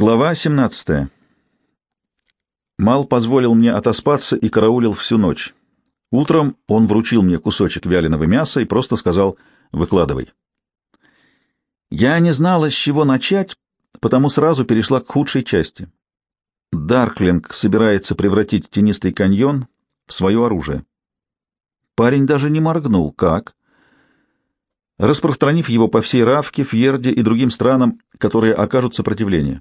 Глава 17. Мал позволил мне отоспаться и караулил всю ночь. Утром он вручил мне кусочек вяленого мяса и просто сказал «выкладывай». Я не знала, с чего начать, потому сразу перешла к худшей части. Дарклинг собирается превратить тенистый каньон в свое оружие. Парень даже не моргнул. Как? Распространив его по всей Равке, Фьерде и другим странам, которые окажут сопротивление.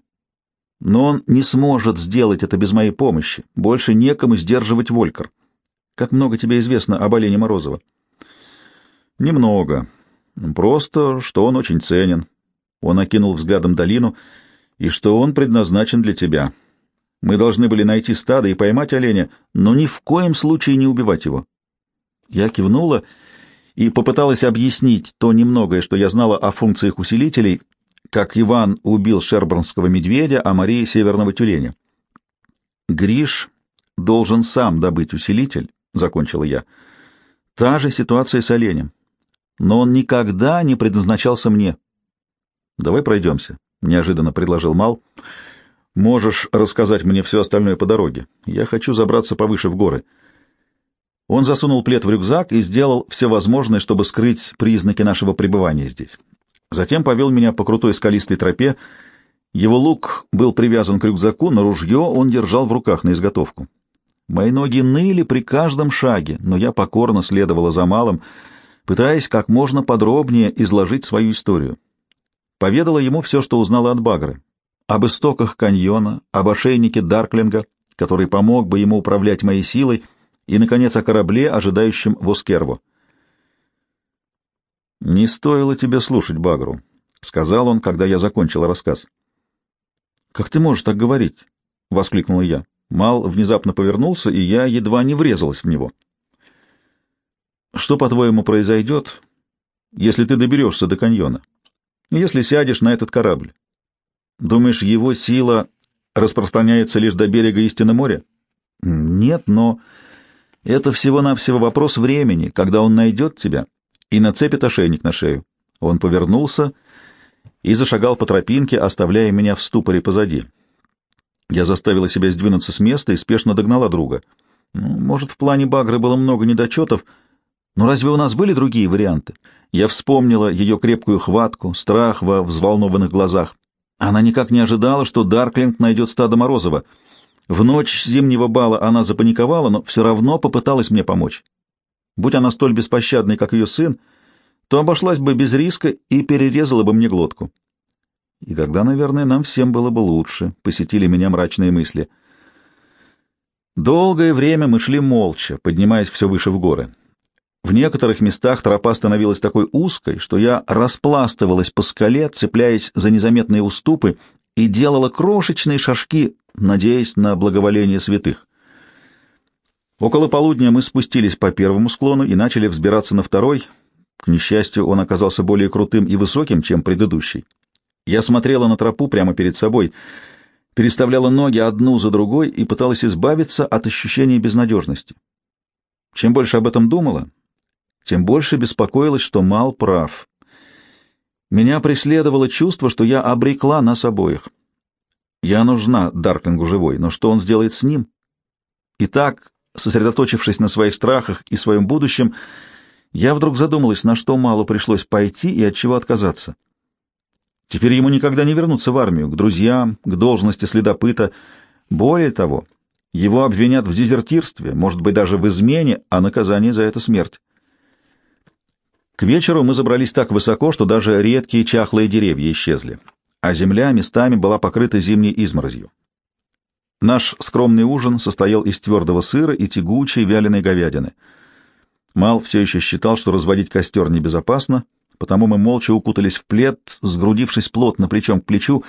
Но он не сможет сделать это без моей помощи. Больше некому сдерживать Волькер. Как много тебе известно об Олене Морозова? Немного. Просто, что он очень ценен. Он окинул взглядом долину, и что он предназначен для тебя. Мы должны были найти стадо и поймать оленя, но ни в коем случае не убивать его. Я кивнула и попыталась объяснить то немногое, что я знала о функциях усилителей, как Иван убил шербурнского медведя, а Мария — северного тюленя. «Гриш должен сам добыть усилитель», — закончила я. «Та же ситуация с оленем. Но он никогда не предназначался мне». «Давай пройдемся», — неожиданно предложил Мал. «Можешь рассказать мне все остальное по дороге. Я хочу забраться повыше в горы». Он засунул плед в рюкзак и сделал все возможное, чтобы скрыть признаки нашего пребывания здесь. Затем повел меня по крутой скалистой тропе. Его лук был привязан к рюкзаку, но ружье он держал в руках на изготовку. Мои ноги ныли при каждом шаге, но я покорно следовала за малым, пытаясь как можно подробнее изложить свою историю. Поведала ему все, что узнала от Багры. Об истоках каньона, об ошейнике Дарклинга, который помог бы ему управлять моей силой, и, наконец, о корабле, ожидающем Воскерву. «Не стоило тебе слушать Багру», — сказал он, когда я закончил рассказ. «Как ты можешь так говорить?» — воскликнула я. Мал внезапно повернулся, и я едва не врезалась в него. «Что, по-твоему, произойдет, если ты доберешься до каньона? Если сядешь на этот корабль? Думаешь, его сила распространяется лишь до берега истины моря?» «Нет, но это всего-навсего вопрос времени, когда он найдет тебя и нацепит ошейник на шею. Он повернулся и зашагал по тропинке, оставляя меня в ступоре позади. Я заставила себя сдвинуться с места и спешно догнала друга. Ну, может, в плане Багры было много недочетов, но разве у нас были другие варианты? Я вспомнила ее крепкую хватку, страх во взволнованных глазах. Она никак не ожидала, что Дарклинг найдет стадо Морозова. В ночь зимнего бала она запаниковала, но все равно попыталась мне помочь. Будь она столь беспощадной, как ее сын, то обошлась бы без риска и перерезала бы мне глотку. И тогда, наверное, нам всем было бы лучше, — посетили меня мрачные мысли. Долгое время мы шли молча, поднимаясь все выше в горы. В некоторых местах тропа становилась такой узкой, что я распластывалась по скале, цепляясь за незаметные уступы, и делала крошечные шажки, надеясь на благоволение святых. Около полудня мы спустились по первому склону и начали взбираться на второй. К несчастью, он оказался более крутым и высоким, чем предыдущий. Я смотрела на тропу прямо перед собой, переставляла ноги одну за другой и пыталась избавиться от ощущения безнадежности. Чем больше об этом думала, тем больше беспокоилась, что Мал прав. Меня преследовало чувство, что я обрекла нас обоих. Я нужна Дарклингу живой, но что он сделает с ним? Итак, Сосредоточившись на своих страхах и своем будущем, я вдруг задумалась, на что мало пришлось пойти и от чего отказаться. Теперь ему никогда не вернуться в армию, к друзьям, к должности следопыта. Более того, его обвинят в дезертирстве, может быть, даже в измене, а наказание за это смерть. К вечеру мы забрались так высоко, что даже редкие чахлые деревья исчезли, а земля местами была покрыта зимней изморозью. Наш скромный ужин состоял из твердого сыра и тягучей вяленой говядины. Мал все еще считал, что разводить костер небезопасно, потому мы молча укутались в плед, сгрудившись плотно плечом к плечу.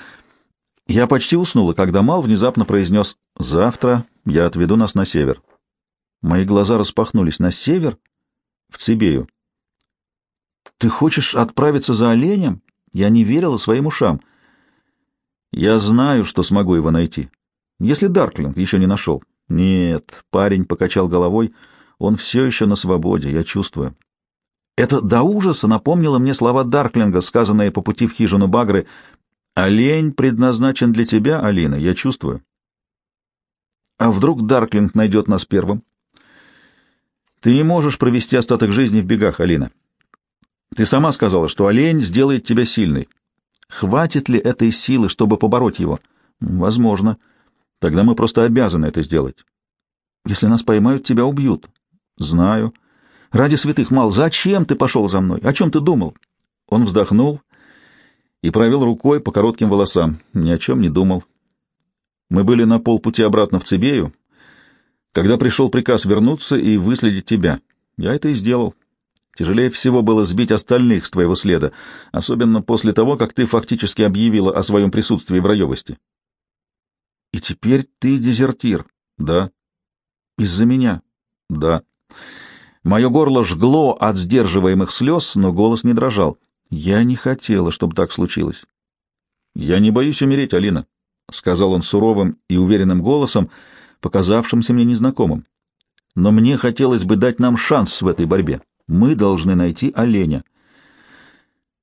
Я почти уснула, когда Мал внезапно произнес «Завтра я отведу нас на север». Мои глаза распахнулись. «На север? В Цибею». «Ты хочешь отправиться за оленем?» Я не верила своим ушам. «Я знаю, что смогу его найти». Если Дарклинг еще не нашел. Нет, парень покачал головой. Он все еще на свободе, я чувствую. Это до ужаса напомнило мне слова Дарклинга, сказанные по пути в хижину Багры. Олень предназначен для тебя, Алина, я чувствую. А вдруг Дарклинг найдет нас первым? Ты не можешь провести остаток жизни в бегах, Алина. Ты сама сказала, что олень сделает тебя сильной. Хватит ли этой силы, чтобы побороть его? Возможно. Тогда мы просто обязаны это сделать. Если нас поймают, тебя убьют. Знаю. Ради святых Мал, зачем ты пошел за мной? О чем ты думал? Он вздохнул и провел рукой по коротким волосам. Ни о чем не думал. Мы были на полпути обратно в Цибею, когда пришел приказ вернуться и выследить тебя. Я это и сделал. Тяжелее всего было сбить остальных с твоего следа, особенно после того, как ты фактически объявила о своем присутствии в Раевости. И теперь ты дезертир. Да. Из-за меня. Да. Мое горло жгло от сдерживаемых слез, но голос не дрожал. Я не хотела, чтобы так случилось. Я не боюсь умереть, Алина, — сказал он суровым и уверенным голосом, показавшимся мне незнакомым. Но мне хотелось бы дать нам шанс в этой борьбе. Мы должны найти оленя.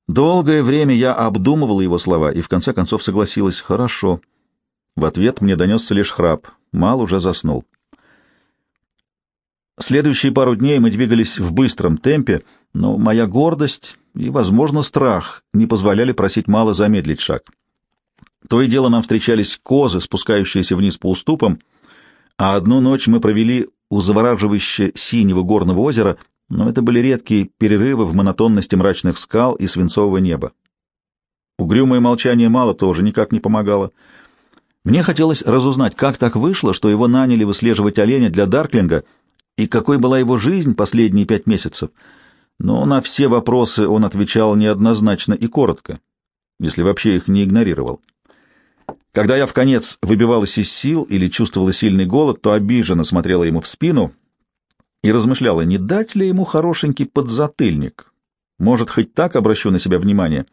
Долгое время я обдумывала его слова и в конце концов согласилась. Хорошо. В ответ мне донесся лишь храп. Мал уже заснул. Следующие пару дней мы двигались в быстром темпе, но моя гордость и, возможно, страх не позволяли просить Мала замедлить шаг. То и дело нам встречались козы, спускающиеся вниз по уступам, а одну ночь мы провели у завораживающе синего горного озера, но это были редкие перерывы в монотонности мрачных скал и свинцового неба. Угрюмое молчание мало тоже никак не помогало. Мне хотелось разузнать, как так вышло, что его наняли выслеживать оленя для Дарклинга, и какой была его жизнь последние пять месяцев. Но на все вопросы он отвечал неоднозначно и коротко, если вообще их не игнорировал. Когда я в конец выбивалась из сил или чувствовала сильный голод, то обиженно смотрела ему в спину — и размышляла, не дать ли ему хорошенький подзатыльник. Может, хоть так обращу на себя внимание.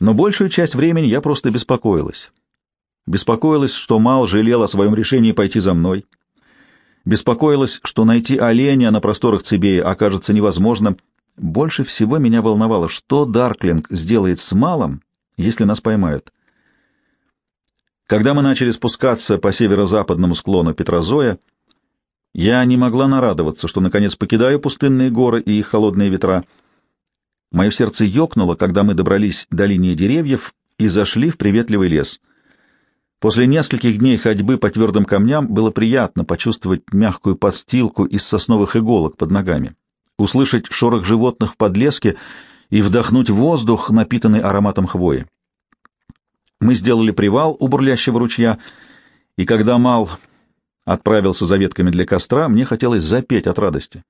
Но большую часть времени я просто беспокоилась. Беспокоилась, что Мал жалел о своем решении пойти за мной. Беспокоилась, что найти оленя на просторах Цибея окажется невозможным. Больше всего меня волновало, что Дарклинг сделает с Малом, если нас поймают. Когда мы начали спускаться по северо-западному склону Петрозоя, я не могла нарадоваться, что наконец покидаю пустынные горы и их холодные ветра. Мое сердце ёкнуло, когда мы добрались до линии деревьев и зашли в приветливый лес. После нескольких дней ходьбы по твердым камням было приятно почувствовать мягкую подстилку из сосновых иголок под ногами, услышать шорох животных в подлеске и вдохнуть воздух, напитанный ароматом хвои. Мы сделали привал у бурлящего ручья, и когда Мал отправился за ветками для костра, мне хотелось запеть от радости.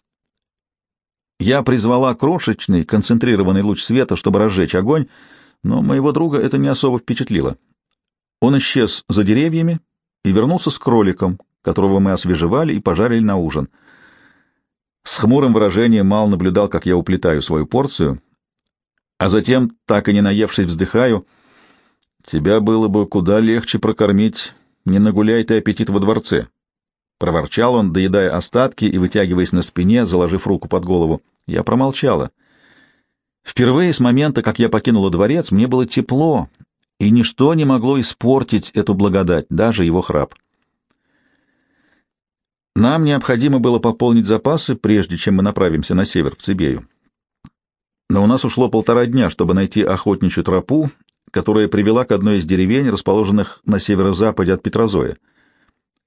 Я призвала крошечный, концентрированный луч света, чтобы разжечь огонь, но моего друга это не особо впечатлило. Он исчез за деревьями и вернулся с кроликом, которого мы освежевали и пожарили на ужин. С хмурым выражением Мал наблюдал, как я уплетаю свою порцию, а затем, так и не наевшись, вздыхаю, «Тебя было бы куда легче прокормить, не нагуляй ты аппетит во дворце», Проворчал он, доедая остатки и вытягиваясь на спине, заложив руку под голову. Я промолчала. Впервые с момента, как я покинула дворец, мне было тепло, и ничто не могло испортить эту благодать, даже его храп. Нам необходимо было пополнить запасы, прежде чем мы направимся на север, в Цибею. Но у нас ушло полтора дня, чтобы найти охотничью тропу, которая привела к одной из деревень, расположенных на северо-западе от Петрозоя.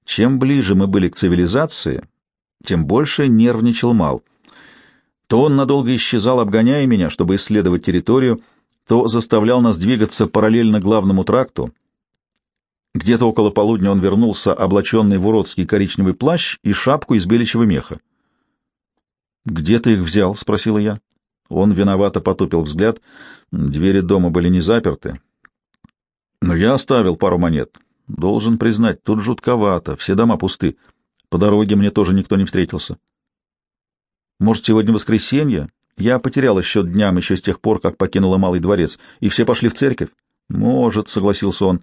Чем ближе мы были к цивилизации, тем больше нервничал Мал. То он надолго исчезал, обгоняя меня, чтобы исследовать территорию, то заставлял нас двигаться параллельно главному тракту. Где-то около полудня он вернулся, облаченный в уродский коричневый плащ и шапку из беличьего меха. «Где ты их взял?» — спросила я. Он виновато потупил взгляд. Двери дома были не заперты. Но я оставил пару монет. Должен признать, тут жутковато, все дома пусты. По дороге мне тоже никто не встретился. Может, сегодня воскресенье? Я потеряла счет дням еще с тех пор, как покинула Малый дворец, и все пошли в церковь? Может, согласился он.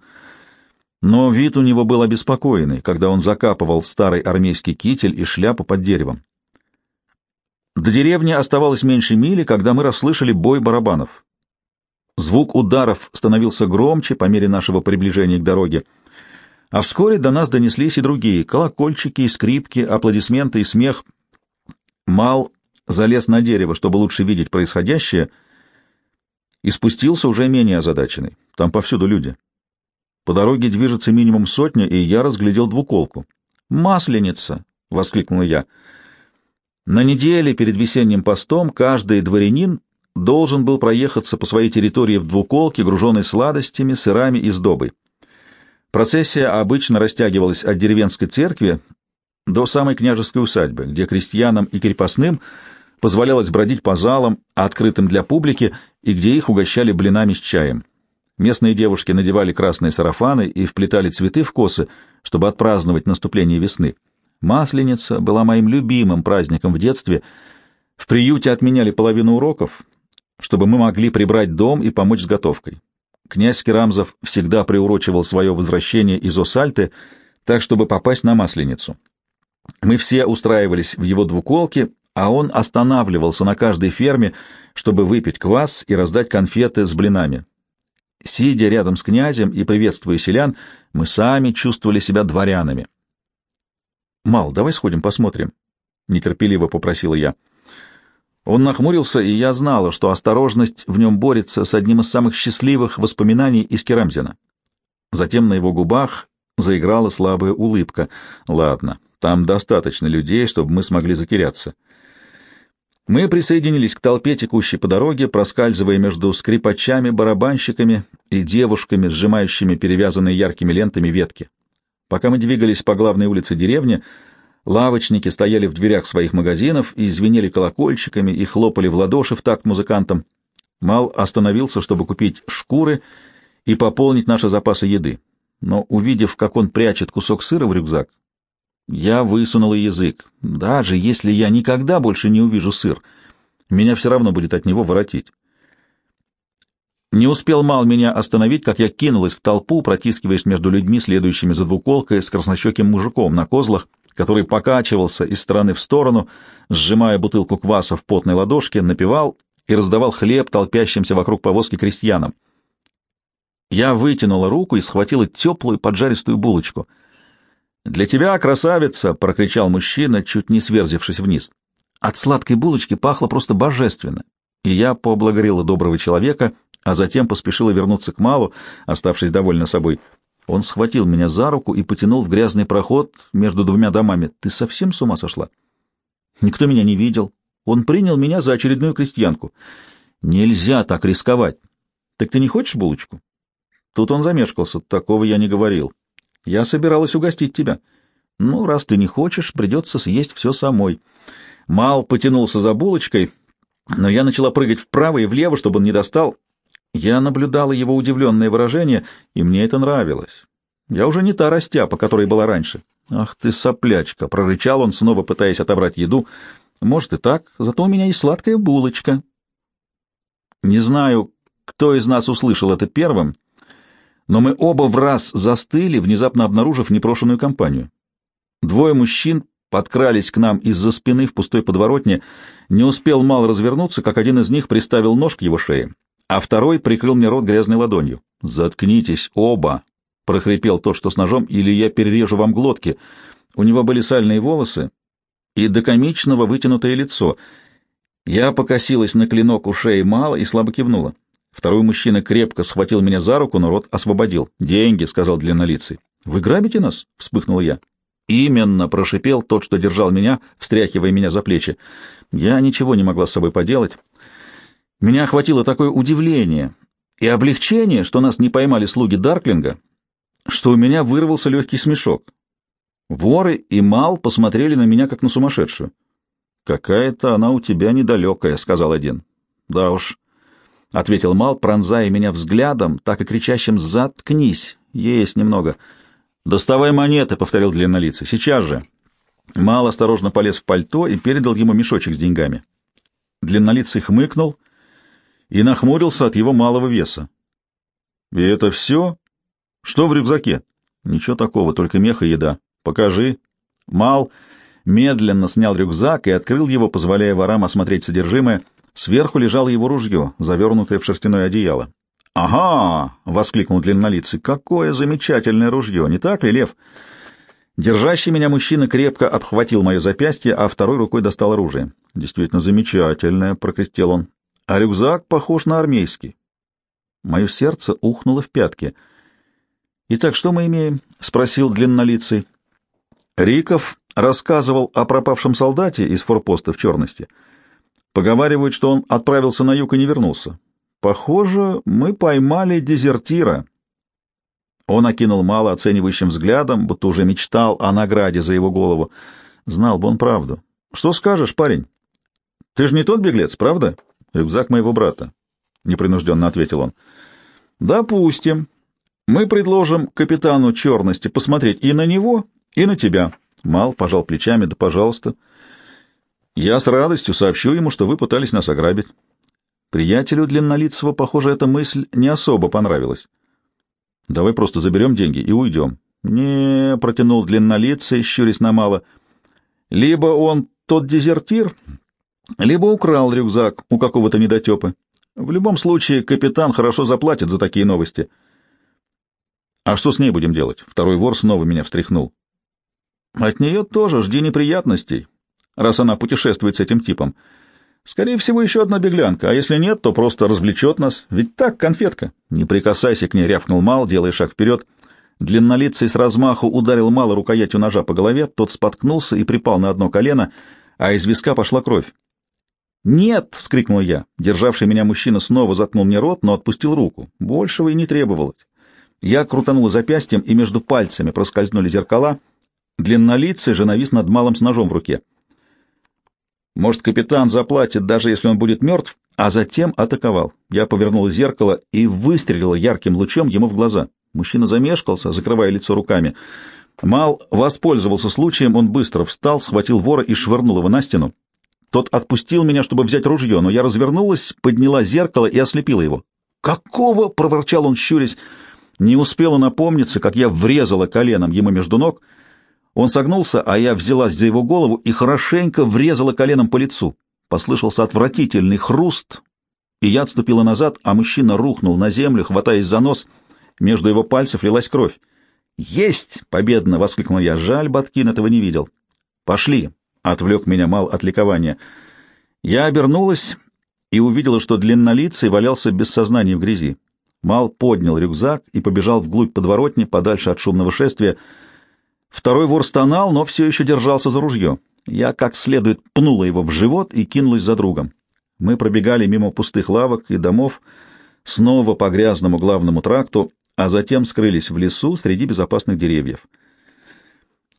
Но вид у него был обеспокоенный, когда он закапывал старый армейский китель и шляпу под деревом. До деревни оставалось меньше мили, когда мы расслышали бой барабанов. Звук ударов становился громче по мере нашего приближения к дороге. А вскоре до нас донеслись и другие — колокольчики, и скрипки, аплодисменты и смех. Мал залез на дерево, чтобы лучше видеть происходящее, и спустился уже менее озадаченный. Там повсюду люди. По дороге движется минимум сотня, и я разглядел двуколку. «Масленица!» — воскликнул я. На неделе перед весенним постом каждый дворянин должен был проехаться по своей территории в двуколке, груженной сладостями, сырами и сдобой. Процессия обычно растягивалась от деревенской церкви до самой княжеской усадьбы, где крестьянам и крепостным позволялось бродить по залам, открытым для публики, и где их угощали блинами с чаем. Местные девушки надевали красные сарафаны и вплетали цветы в косы, чтобы отпраздновать наступление весны. Масленица была моим любимым праздником в детстве. В приюте отменяли половину уроков, чтобы мы могли прибрать дом и помочь с готовкой. Князь Керамзов всегда приурочивал свое возвращение из Осальты, так, чтобы попасть на Масленицу. Мы все устраивались в его двуколке, а он останавливался на каждой ферме, чтобы выпить квас и раздать конфеты с блинами. Сидя рядом с князем и приветствуя селян, мы сами чувствовали себя дворянами. «Мал, давай сходим посмотрим», — нетерпеливо попросила я. Он нахмурился, и я знала, что осторожность в нем борется с одним из самых счастливых воспоминаний из Керамзина. Затем на его губах заиграла слабая улыбка. «Ладно, там достаточно людей, чтобы мы смогли затеряться». Мы присоединились к толпе, текущей по дороге, проскальзывая между скрипачами, барабанщиками и девушками, сжимающими перевязанные яркими лентами ветки. Пока мы двигались по главной улице деревни, лавочники стояли в дверях своих магазинов и звенели колокольчиками и хлопали в ладоши в такт музыкантам. Мал остановился, чтобы купить шкуры и пополнить наши запасы еды. Но, увидев, как он прячет кусок сыра в рюкзак, я высунула язык. Даже если я никогда больше не увижу сыр, меня все равно будет от него воротить. Не успел Мал меня остановить, как я кинулась в толпу, протискиваясь между людьми, следующими за двуколкой с краснощеким мужиком на козлах, который покачивался из стороны в сторону, сжимая бутылку кваса в потной ладошке, напевал и раздавал хлеб толпящимся вокруг повозки крестьянам. Я вытянула руку и схватила теплую поджаристую булочку. «Для тебя, красавица!» — прокричал мужчина, чуть не сверзившись вниз. От сладкой булочки пахло просто божественно, и я поблагодарила доброго человека — а затем поспешила вернуться к Малу, оставшись довольна собой. Он схватил меня за руку и потянул в грязный проход между двумя домами. «Ты совсем с ума сошла?» «Никто меня не видел. Он принял меня за очередную крестьянку. Нельзя так рисковать. Так ты не хочешь булочку?» Тут он замешкался. Такого я не говорил. Я собиралась угостить тебя. Ну, раз ты не хочешь, придется съесть все самой. Мал потянулся за булочкой, но я начала прыгать вправо и влево, чтобы он не достал. Я наблюдала его удивленное выражение, и мне это нравилось. Я уже не та растяпа, которой была раньше. «Ах ты, соплячка!» — прорычал он, снова пытаясь отобрать еду. «Может и так, зато у меня есть сладкая булочка». Не знаю, кто из нас услышал это первым, но мы оба в раз застыли, внезапно обнаружив непрошенную компанию. Двое мужчин подкрались к нам из-за спины в пустой подворотне. Не успел мал развернуться, как один из них приставил нож к его шее а второй прикрыл мне рот грязной ладонью. «Заткнитесь оба!» — прохрипел тот, что с ножом, — «или я перережу вам глотки». У него были сальные волосы и до комичного вытянутое лицо. Я покосилась на клинок у шеи мало и слабо кивнула. Второй мужчина крепко схватил меня за руку, но рот освободил. «Деньги», — сказал длиннолицый. «Вы грабите нас?» — вспыхнул я. «Именно», — прошипел тот, что держал меня, встряхивая меня за плечи. Я ничего не могла с собой поделать. Меня охватило такое удивление и облегчение, что нас не поймали слуги Дарклинга, что у меня вырвался легкий смешок. Воры и Мал посмотрели на меня, как на сумасшедшую. «Какая-то она у тебя недалекая», — сказал один. «Да уж», — ответил Мал, пронзая меня взглядом, так и кричащим «Заткнись!» «Есть немного». «Доставай монеты», — повторил длиннолицый. «Сейчас же». Мал осторожно полез в пальто и передал ему мешочек с деньгами. Длиннолицый хмыкнул и нахмурился от его малого веса. «И это все? Что в рюкзаке?» «Ничего такого, только мех и еда. Покажи». Мал медленно снял рюкзак и открыл его, позволяя ворам осмотреть содержимое. Сверху лежало его ружье, завернутое в шерстяное одеяло. «Ага!» — воскликнул длиннолицый. «Какое замечательное ружье! Не так ли, Лев?» Держащий меня мужчина крепко обхватил мое запястье, а второй рукой достал оружие. «Действительно замечательное!» — прокряхтел он. «А рюкзак похож на армейский». Мое сердце ухнуло в пятки. «Итак, что мы имеем?» — спросил длиннолицый. Риков рассказывал о пропавшем солдате из форпоста в черности. Поговаривают, что он отправился на юг и не вернулся. Похоже, мы поймали дезертира. Он окинул мало оценивающим взглядом, будто уже мечтал о награде за его голову. Знал бы он правду. Что скажешь, парень? Ты же не тот беглец, правда? Рюкзак моего брата. Непринужденно ответил он. Допустим. Мы предложим капитану черности посмотреть и на него, и на тебя. Мал пожал плечами, да пожалуйста. Я с радостью сообщу ему, что вы пытались нас ограбить. Приятелю длиннолицего, похоже, эта мысль не особо понравилась. Давай просто заберем деньги и уйдем. Не, протянул длиннолицый, щурясь на мало. Либо он тот дезертир, либо украл рюкзак у какого-то недотепы. В любом случае, капитан хорошо заплатит за такие новости. А что с ней будем делать? Второй вор снова меня встряхнул. От нее тоже жди неприятностей, раз она путешествует с этим типом. Скорее всего, еще одна беглянка, а если нет, то просто развлечет нас. Ведь так, конфетка. Не прикасайся к ней, рявкнул Мал, делая шаг вперед. Длиннолицый с размаху ударил Мала рукоятью ножа по голове, тот споткнулся и припал на одно колено, а из виска пошла кровь. «Нет!» — вскрикнул я. Державший меня мужчина снова заткнул мне рот, но отпустил руку. Большего и не требовалось. Я крутанул запястьем, и между пальцами проскользнули зеркала. Длиннолицый же навис над малым с ножом в руке. Может, капитан заплатит, даже если он будет мертв, а затем атаковал. Я повернул зеркало и выстрелил ярким лучом ему в глаза. Мужчина замешкался, закрывая лицо руками. Мал воспользовался случаем, он быстро встал, схватил вора и швырнул его на стену. Тот отпустил меня, чтобы взять ружье, но я развернулась, подняла зеркало и ослепила его. «Какого?» — проворчал он, щурясь. Не успела напомниться, как я врезала коленом ему между ног — он согнулся, а я взялась за его голову и хорошенько врезала коленом по лицу. Послышался отвратительный хруст, и я отступила назад, а мужчина рухнул на землю, хватаясь за нос. Между его пальцев лилась кровь. «Есть!» — победно воскликнул я. Жаль, Баткин этого не видел. «Пошли!» — отвлек меня Мал от ликования. Я обернулась и увидела, что длиннолицый валялся без сознания в грязи. Мал поднял рюкзак и побежал вглубь подворотни, подальше от шумного шествия — Второй вор стонал, но все еще держался за ружье. Я как следует пнула его в живот и кинулась за другом. Мы пробегали мимо пустых лавок и домов, снова по грязному главному тракту, а затем скрылись в лесу среди безопасных деревьев.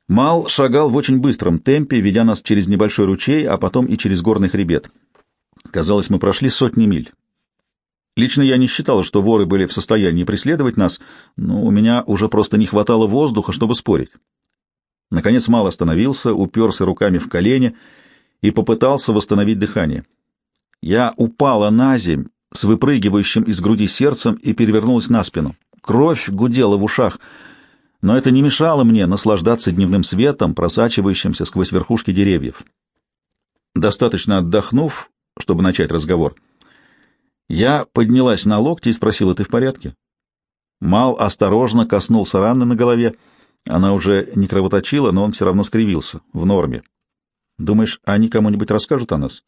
Мал шагал в очень быстром темпе, ведя нас через небольшой ручей, а потом и через горный хребет. Казалось, мы прошли сотни миль. Лично я не считал, что воры были в состоянии преследовать нас, но у меня уже просто не хватало воздуха, чтобы спорить. Наконец Мал остановился, уперся руками в колени и попытался восстановить дыхание. Я упала на земь с выпрыгивающим из груди сердцем и перевернулась на спину. Кровь гудела в ушах, но это не мешало мне наслаждаться дневным светом, просачивающимся сквозь верхушки деревьев. Достаточно отдохнув, чтобы начать разговор, я поднялась на локти и спросила, «Ты в порядке?» Мал осторожно коснулся раны на голове, — она уже не кровоточила, но он все равно скривился. В норме. Думаешь, они кому-нибудь расскажут о нас?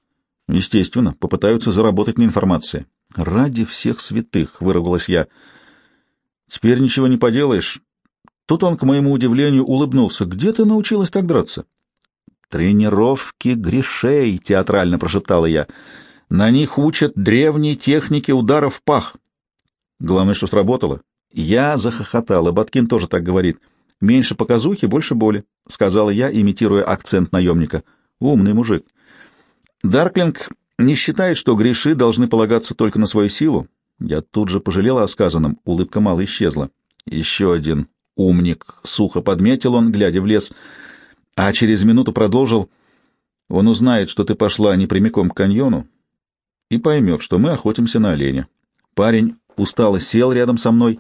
Естественно, попытаются заработать на информации. Ради всех святых, выругалась я. Теперь ничего не поделаешь. Тут он, к моему удивлению, улыбнулся. Где ты научилась так драться? Тренировки грешей, театрально прошептала я. На них учат древние техники ударов в пах. Главное, что сработало. Я захохотала. Баткин тоже так говорит. — Меньше показухи, больше боли, — сказала я, имитируя акцент наемника. Умный мужик. Дарклинг не считает, что греши должны полагаться только на свою силу. Я тут же пожалела о сказанном, улыбка мало исчезла. Еще один умник, сухо подметил он, глядя в лес, а через минуту продолжил. Он узнает, что ты пошла не прямиком к каньону, и поймет, что мы охотимся на оленя. Парень устало сел рядом со мной.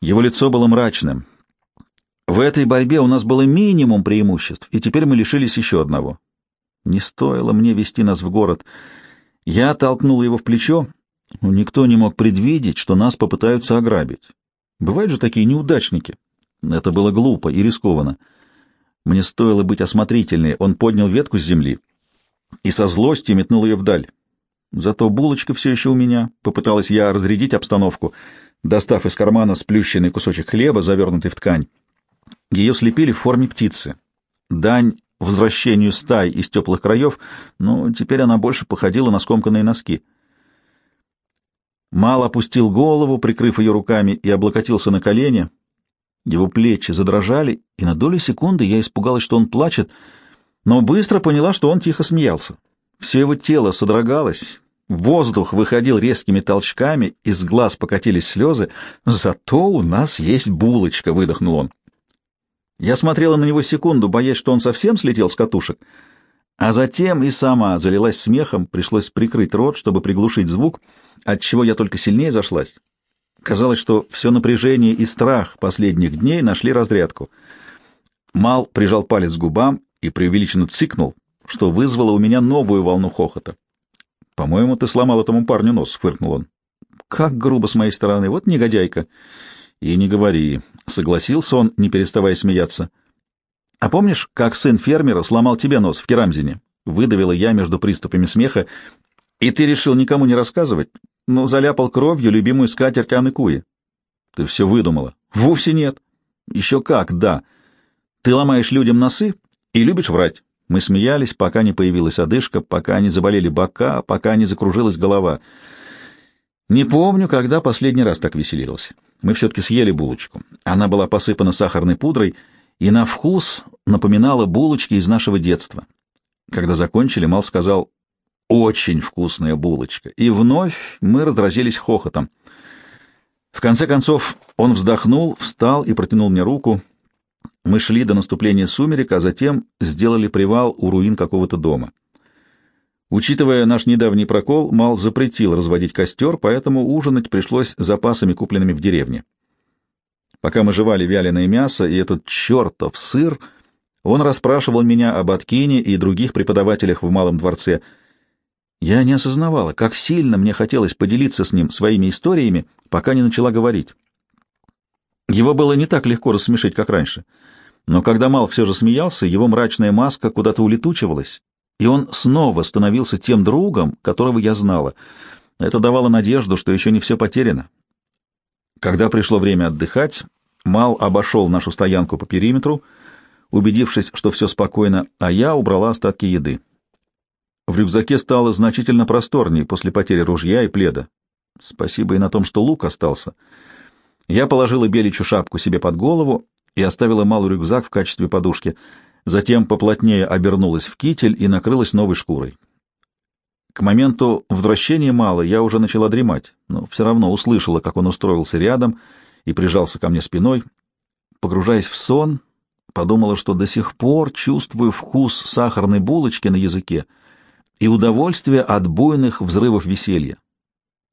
Его лицо было мрачным. В этой борьбе у нас было минимум преимуществ, и теперь мы лишились еще одного. Не стоило мне вести нас в город. Я толкнул его в плечо, никто не мог предвидеть, что нас попытаются ограбить. Бывают же такие неудачники. Это было глупо и рискованно. Мне стоило быть осмотрительнее. Он поднял ветку с земли и со злостью метнул ее вдаль. Зато булочка все еще у меня. Попыталась я разрядить обстановку, достав из кармана сплющенный кусочек хлеба, завернутый в ткань. Ее слепили в форме птицы. Дань возвращению стай из теплых краев, но теперь она больше походила на скомканные носки. Мал опустил голову, прикрыв ее руками, и облокотился на колени. Его плечи задрожали, и на долю секунды я испугалась, что он плачет, но быстро поняла, что он тихо смеялся. Все его тело содрогалось, воздух выходил резкими толчками, из глаз покатились слезы. «Зато у нас есть булочка», — выдохнул он. Я смотрела на него секунду, боясь, что он совсем слетел с катушек, а затем и сама залилась смехом, пришлось прикрыть рот, чтобы приглушить звук, от чего я только сильнее зашлась. Казалось, что все напряжение и страх последних дней нашли разрядку. Мал прижал палец к губам и преувеличенно цикнул, что вызвало у меня новую волну хохота. «По-моему, ты сломал этому парню нос», — фыркнул он. «Как грубо с моей стороны, вот негодяйка». «И не говори», — согласился он, не переставая смеяться. «А помнишь, как сын фермера сломал тебе нос в Керамзине?» Выдавила я между приступами смеха. «И ты решил никому не рассказывать, но заляпал кровью любимую скатерть Анны Куи?» «Ты все выдумала». «Вовсе нет». «Еще как, да. Ты ломаешь людям носы и любишь врать». Мы смеялись, пока не появилась одышка, пока не заболели бока, пока не закружилась голова. Не помню, когда последний раз так веселился. Мы все-таки съели булочку. Она была посыпана сахарной пудрой и на вкус напоминала булочки из нашего детства. Когда закончили, Мал сказал «Очень вкусная булочка», и вновь мы разразились хохотом. В конце концов он вздохнул, встал и протянул мне руку. Мы шли до наступления сумерек, а затем сделали привал у руин какого-то дома. Учитывая наш недавний прокол, Мал запретил разводить костер, поэтому ужинать пришлось запасами, купленными в деревне. Пока мы жевали вяленое мясо и этот чертов сыр, он расспрашивал меня об Аткине и других преподавателях в Малом дворце. Я не осознавала, как сильно мне хотелось поделиться с ним своими историями, пока не начала говорить. Его было не так легко рассмешить, как раньше. Но когда Мал все же смеялся, его мрачная маска куда-то улетучивалась, и он снова становился тем другом, которого я знала. Это давало надежду, что еще не все потеряно. Когда пришло время отдыхать, Мал обошел нашу стоянку по периметру, убедившись, что все спокойно, а я убрала остатки еды. В рюкзаке стало значительно просторнее после потери ружья и пледа. Спасибо и на том, что лук остался. Я положила беличью шапку себе под голову и оставила малый рюкзак в качестве подушки — затем поплотнее обернулась в китель и накрылась новой шкурой. К моменту возвращения мало я уже начала дремать, но все равно услышала, как он устроился рядом и прижался ко мне спиной. Погружаясь в сон, подумала, что до сих пор чувствую вкус сахарной булочки на языке и удовольствие от буйных взрывов веселья.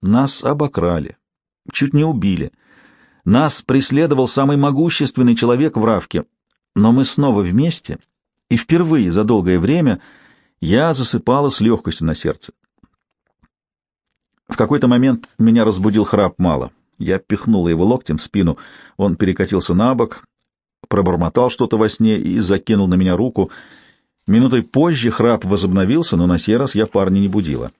Нас обокрали, чуть не убили. Нас преследовал самый могущественный человек в Равке, но мы снова вместе, и впервые за долгое время я засыпала с легкостью на сердце. В какой-то момент меня разбудил храп мало. Я пихнула его локтем в спину, он перекатился на бок, пробормотал что-то во сне и закинул на меня руку. Минутой позже храп возобновился, но на сей раз я парня не будила.